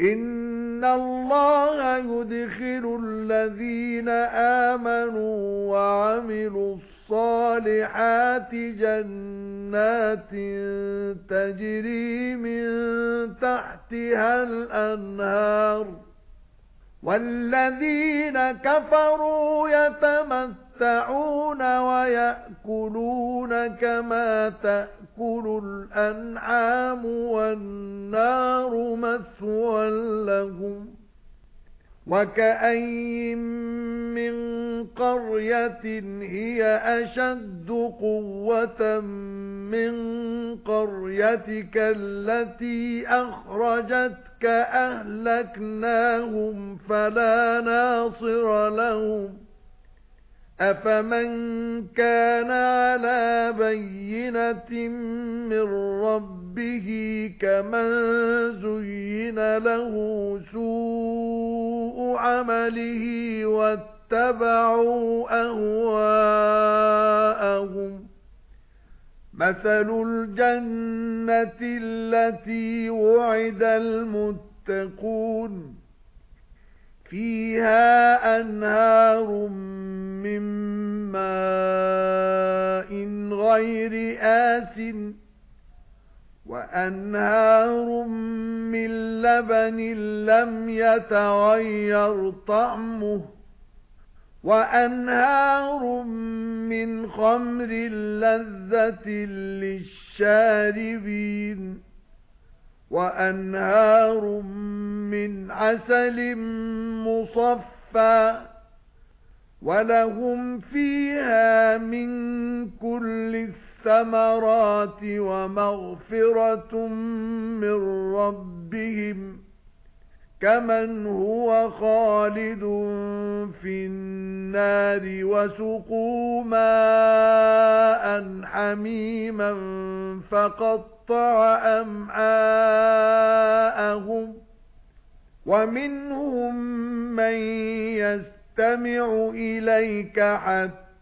إِنَّ اللَّهَ يُدْخِلُ الَّذِينَ آمَنُوا وَعَمِلُوا الصَّالِحَاتِ جَنَّاتٍ تَجْرِي مِن تَحْتِهَا الْأَنْهَارُ وَالَّذِينَ كَفَرُوا يَتَمَتَّعُونَ وَيَأْكُلُونَ كَمَا تَأْكُلُ الْأَنْعَامُ وَالنَّارُ مَثْوًى لَّهُمْ وَكَأَيِّن مِّن قَرْيَةٍ هِيَ أَشَدُّ قُوَّةً مِّن قَرْيَتِكَ الَّتِي أَخْرَجَتْكَ أَهْلَكْنَاهُمْ فَلَا نَاصِرَ لَهُمْ أَفَمَن كَانَ عَلَى بَيِّنَةٍ مِّن رَّبِّهِ كَمَن زُيِّنَ لَهُ سُوءُ عَمَلِهِ وَاتَّبَعُوا أَهْوَاءَهُمْ مَثَلُ الْجَنَّةِ الَّتِي وُعِدَ الْمُتَّقُونَ فِيهَا أَنْهَارٌ غَيْرِ آسِنٍ وَأَنْهَارٌ مِّن لَّبَنٍ لَّمْ يَتَغَيَّرْ طَعْمُهُ وَأَنْهَارٌ مِّنْ خَمْرٍ لَّذَّةٍ لِّلشَّارِبِينَ وَأَنْهَارٌ مِّنْ عَسَلٍ مُّصَفًّى وَلَهُمْ فِيهَا مِن الثَّمَرَاتِ وَمَغْفِرَةٌ مِّن رَّبِّهِمْ كَمَنْ هُوَ خَالِدٌ فِي النَّارِ وَسُقُوا مَاءً حَمِيمًا فَقَطَّعَ أَمْعَاءَهُمْ وَمِنْهُمْ مَن يَسْتَمِعُ إِلَيْكَ حَتَّى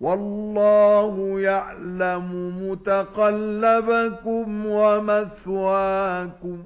وَاللَّهُ يَعْلَمُ مُتَقَلَّبَكُمْ وَمَثْوَاكُمْ